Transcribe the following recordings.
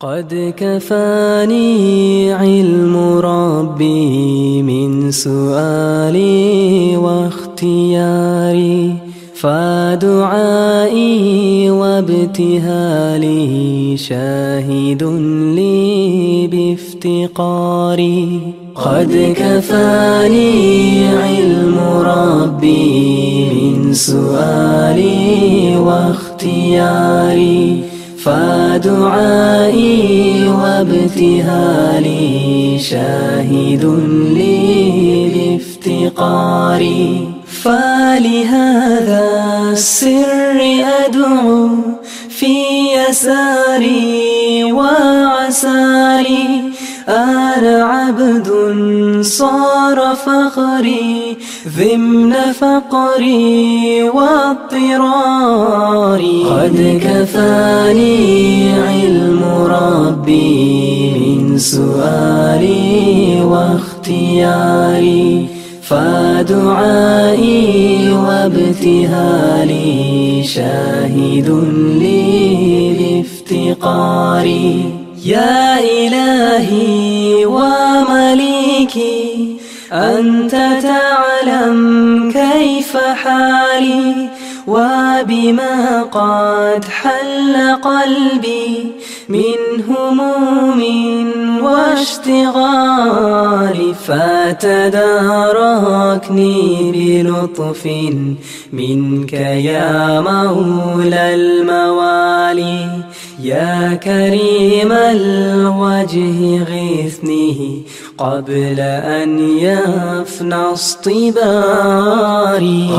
قد كفاني علم ربي من سؤالي واختياري فدعائي وابتهالي شاهد لي بافتقاري. قد كفاني علم ربي من سؤالي واختياري. فدعائي وابتهالي شاهد لي بافتقاري. فلهذا السر أدعو في يساري وعساري. أنا عبد صار فخري ضمن فقري واضطراري. قد كفاني علم ربي من سؤالي واختياري فدعائي وابتهالي شاهد لي بافتقاري. يا إلهي ومليكي أنت تعلم كيف حالي وبما قد حل قلبي من هموم واشتغال فتداركني بلطف منك يا مولى الموالي. يا كريم الوجه غثني قبل أن يفنى اصطباري.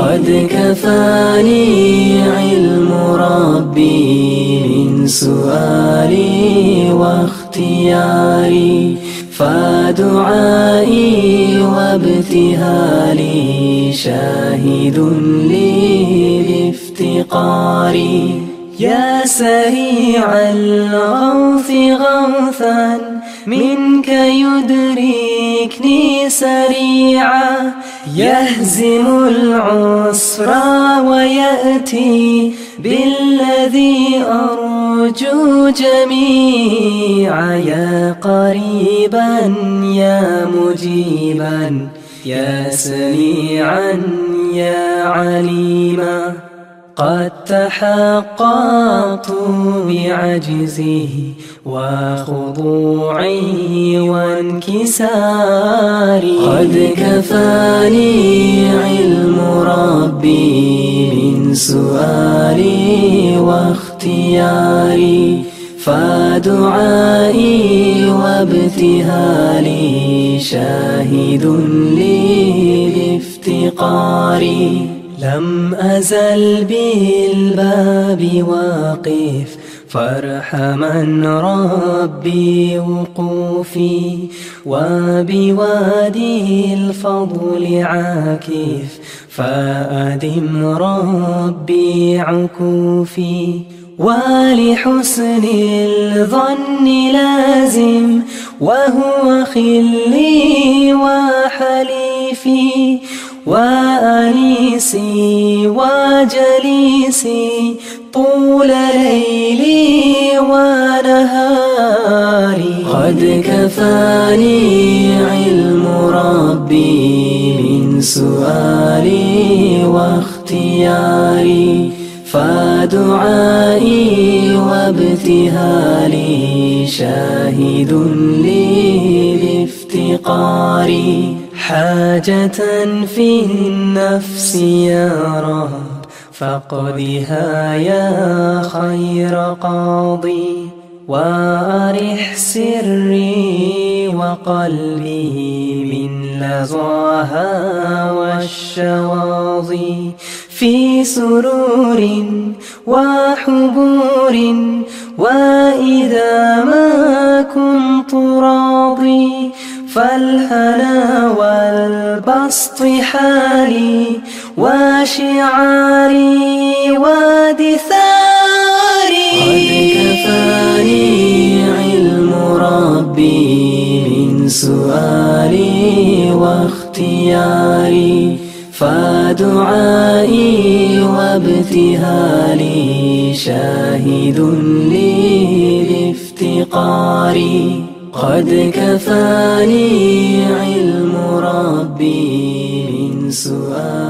قد كفاني علم ربي من سؤالي واختياري. فدعائي وابتهالي شاهد لي بافتقاري. يا سريع الغوث غوثا منك يدركني سريعا. يهزم العسر ويأتي بالذي أرجو جميعا. يا قريبا يا مجيبا يا سميعا يا عليما. قد تحققت بعجزه وخضوعي وانكساري قد كفاني علم ربي من سؤالي واختياري فدعائي وابتهالي شاهد لي بافتقاري. لم أزل بالباب واقف فارحمن ربي وقوفي وبوادي الفضل عاكف فأدم ربي عكوفي. ولحسن الظن لازم وهو خلي وحليفي. وأنيسي وجليسي طول ليلي ونهاري. قد كفاني علم ربي من سؤالي واختياري. فدعائي وابتهالي شاهد لي بافتقاري. حاجة في النفس يا رب فاقضها يا خير قاضي وأرح سري وقلبي من لظاها والشواظي. في سرور وحبور وإذا ما كنت راضي فالهنا والبسط حالي وشعاري ودثاري قد كفاني علم ربي من سؤالي واختياري فدعائي وابتهالي شاهد لي بافتقاري قد كفاني علم ربي من سؤالي